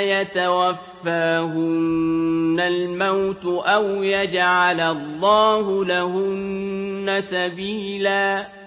يَتَوَفَّاهُنَّ الْمَوْتُ أَوْ يَجْعَلَ اللَّهُ لَهُنَّ سَبِيلًا